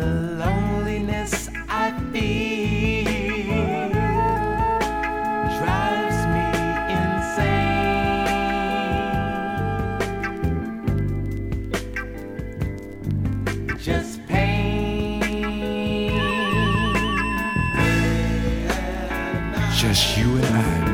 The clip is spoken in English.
the loneliness I feel drives me insane. Just pain. Just you and I.